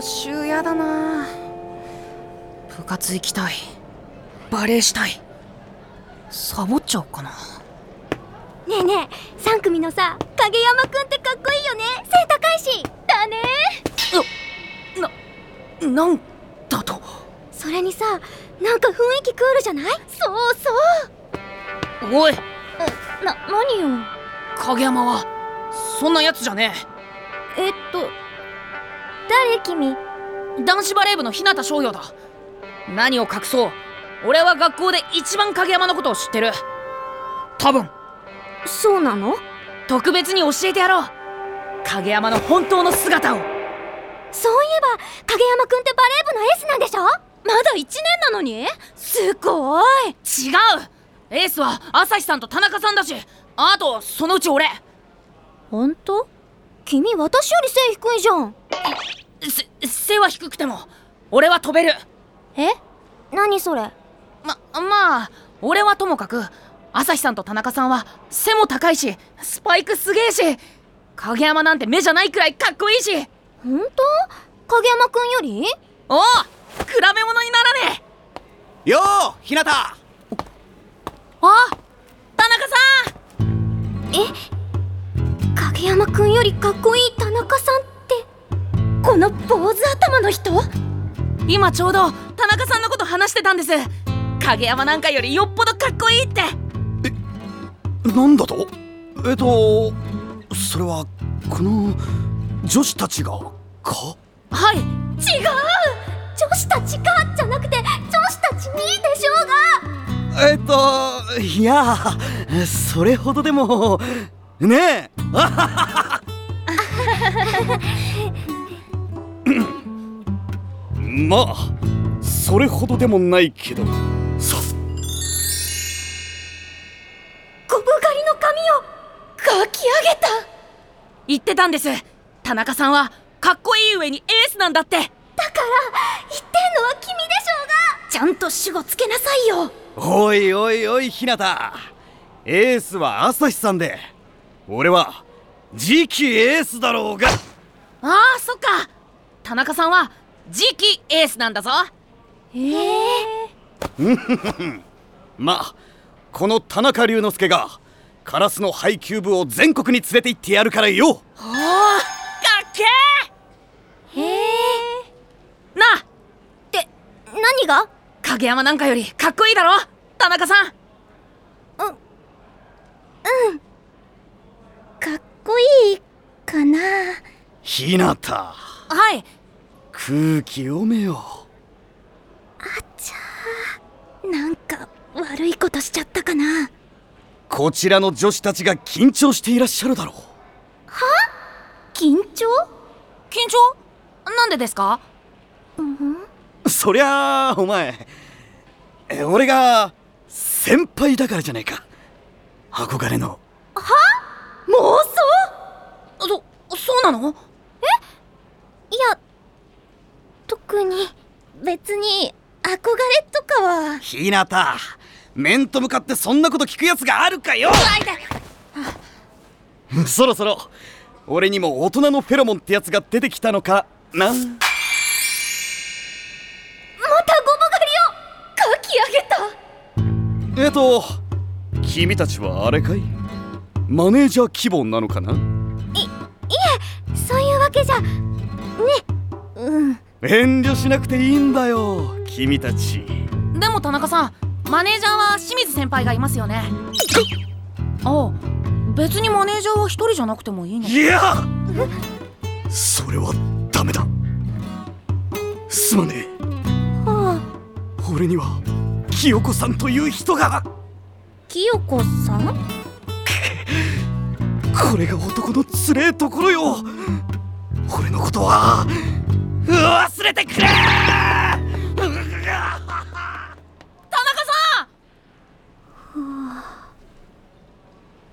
補習やだな。部活行きたい。バレーしたい。サボっちゃおうかな。ねえねえ3組のさ影山くんってかっこいいよね。背高いし。だね。ななんだと？それにさなんか雰囲気クールじゃない？そうそう。おい。な何よ。影山はそんなやつじゃねえっと誰君男子バレー部の日向翔陽だ何を隠そう俺は学校で一番影山のことを知ってる多分そうなの特別に教えてやろう影山の本当の姿をそういえば影山くんってバレー部のエースなんでしょまだ1年なのにすごい違うエースは朝日さんと田中さんだしあとそのうち俺本当君私より。背低いじゃんせ背は低くても俺は飛べる。え？何それ？ままあ俺はともかく朝日さんと田中さんは背も高いしスパイクすげえし影山なんて目じゃないくらいかっこいいし。本当？影山くんより？おお比べ物にならねえ。よーひなた。あ？田中さん。え？影山くんよりかっこいい田中さんってこの坊主頭の人？今ちょうど田中さんのこと話してたんです。影山なんかよりよっぽどかっこいいって。なんだと？えっとそれはこの女子たちがか？はい。違う！女子たちかじゃなくて女子たちにでしょうが！えっといやそれほどでもねえ まあそれほどでもないけど。さ。ゴブ狩りの髪を描き上げた。言ってたんです。田中さんはかっこいい上にエースなんだって。だから言ってんのは君でしょうが。ちゃんと主語つけなさいよ。おいおいおいひなた。エースは朝日さんで。俺は次期エースだろうが。ああそっか田中さんは次期エースなんだぞ。ええまあこの田中龍之介がカラスの配給部を全国に連れて行ってやるからよ。おおかっけへえー。なあって何が？影山なんかよりかっこいいだろ？田中さん。かっこいいかな。ひなたはい。空気読めよ。なんか悪いことしちゃったかな。こちらの女子たちが緊張していらっしゃるだろ緊張？緊張？なんでですか？うそりゃあお前。え俺が先輩だからじゃないか。憧れの。妄想？そそうなの？いや特に別に憧れとかは。ひなた面と向かってそんなこと聞くやつがあるかよ。そろそろ俺にも大人のフェロモンってやつが出てきたのかな。またゴブ狩りを。描き上げた。えっと君たちはあれかい？マネージャー希望なのかな？そういうわけじゃ。ねうん。遠慮しなくていいんだよ君たち。でも田中さんマネージャーは清水先輩がいますよね。ああ別にマネージャーは一人じゃなくてもいいの。いやそれはダメだ。すまねはあえ俺には清子さんという人が。清子さん？これが男のつれえところよ俺のことは忘れてくれ 田中さ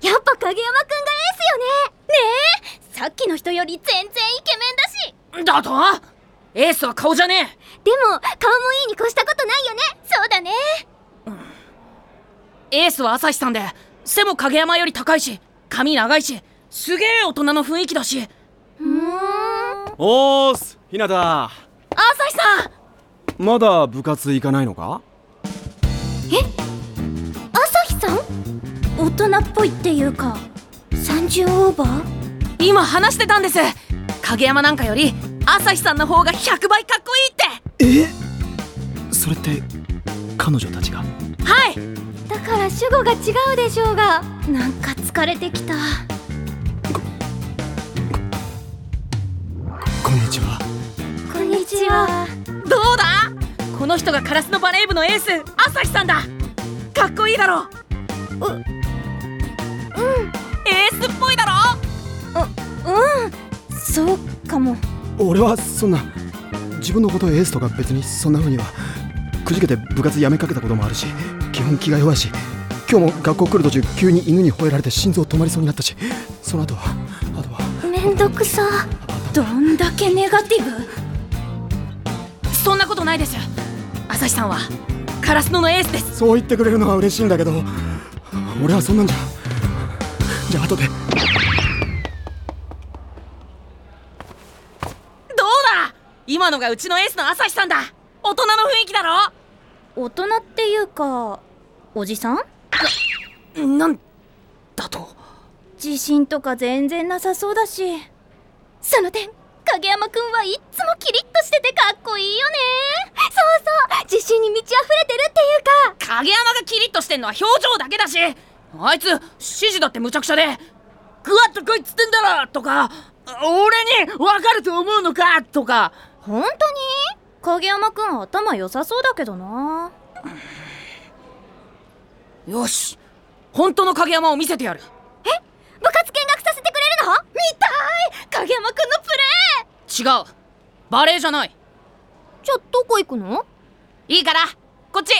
やっぱ影山くんがエースよね!ねえ!さっきの人より全然イケメンだし!んだと？エースは顔じゃねでも顔もいいに越したことないよね!そうだね!えエースは朝日さんで背も影山より高いし髪長いしすげえ大人の雰囲気だしおーすひなた。朝日さん。まだ部活行かないのか？朝日さん？大人っぽいっていうか30オーバー？今話してたんです。影山なんかより朝日さんの方が100倍かっこいいって。え？それって彼女たちが？はい。だから主語が違うでしょうがなんか疲れてきたこんにちは。こんにちは。どうだ？この人がカラスのバレー部のエース朝日さんだ。かっこいいだろ？ううん。エースっぽいだろ？うん。そうかも。俺はそんな自分のことエースとか別にそんな風にはくじけて部活やめかけたこともあるし基本気が弱いし今日も学校来る途中急に犬に吠えられて心臓止まりそうになったしその後はあとはめんどくさどんだけネガティブ？そんなことないです。朝日さんはカラスノのエースです。そう言ってくれるのは嬉しいんだけど俺はそんなんじゃじゃあ後で。どうだ？今のがうちのエースの朝日さんだ。大人の雰囲気だろ？大人っていうかおじさん？なんだと？自信とか全然なさそうだしその点影山くんはいっつもキリッとしててかっこいいよねそうそう自信に満ち溢れてるっていうか影山がキリッとしてんのは表情だけだしあいつ指示だって無茶苦茶で「グワッと来いっつってんだろ!」とか「俺に分かると思うのか!」とか本当に？影山くん頭良さそうだけどなよし本当の影山を見せてやる部活見学させてくれるの見たい影山くんのプレー。違う。バレエじゃない。じゃあどこ行くの？いいからこっち。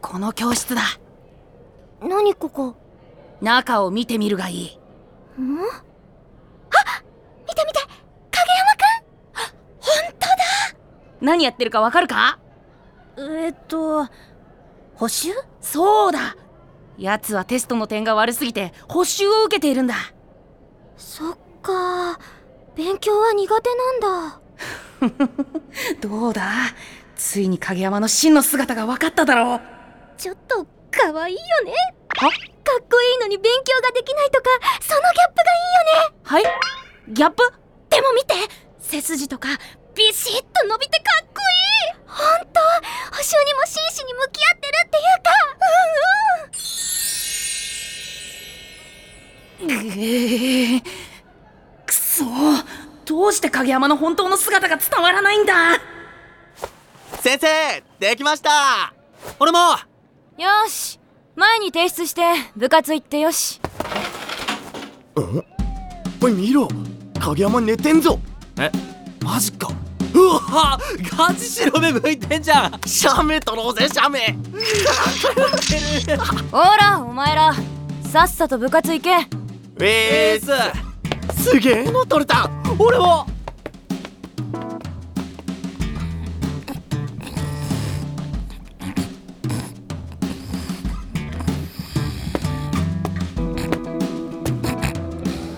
この教室だ。何ここ？中を見てみるがいい。ん？あ見て見て。影山くん？本当だ。何やってるかわかるか？えっと補習？そうだ奴はテストの点が悪すぎて補習を受けているんだ。そっか。勉強は苦手なんだ。どうだ？ついに影山の真の姿が分かっただろう。ちょっと可愛いよね。かっこいいのに勉強ができないとかそのギャップがいいよね。はい？ギャップ？でも見て！背筋とかビシッと伸びてかっこいい。ほんと補習にも真摯に向き合ってるっていうか。うんうん。ぐえー。くそどうして影山の本当の姿が伝わらないんだ。先生できました。俺も。よし。前に提出して部活行ってよし。おい見ろ。影山寝てんぞ。え？マジか。うわガチ白目向いてんじゃん。シャメ取ろうぜシャメ。ほらお前ら。さっさと部活行け。ウェースすげえの取れた。俺も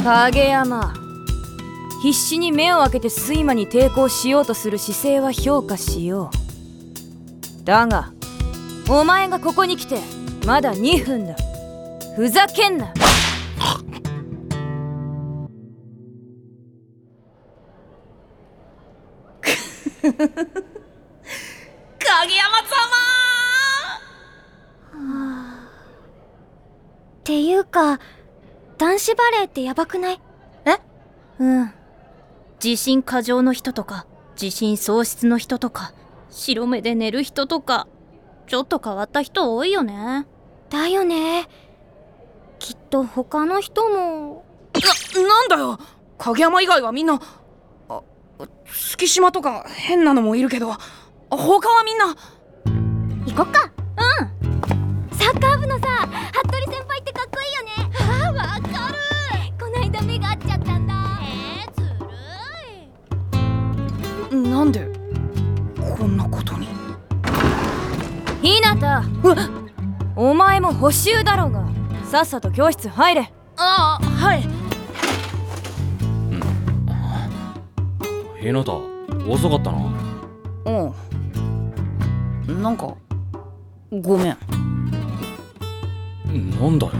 影山必死に目を開けて睡魔に抵抗しようとする姿勢は評価しよう。だがお前がここに来てまだ2分だ。ふざけんな。影山っていうか男子バレーってヤバくない？え？うん自信過剰の人とか自信喪失の人とか白目で寝る人とかちょっと変わった人多いよね。だよね。きっと他の人も。ななんだよ。影山以外はみんなあ月島とか変なのもいるけど他はみんな。行こっか。うんも補習だろうが。さっさと教室入れ。ああはい。ひなた遅かったな。うん。なんかごめんなんだよ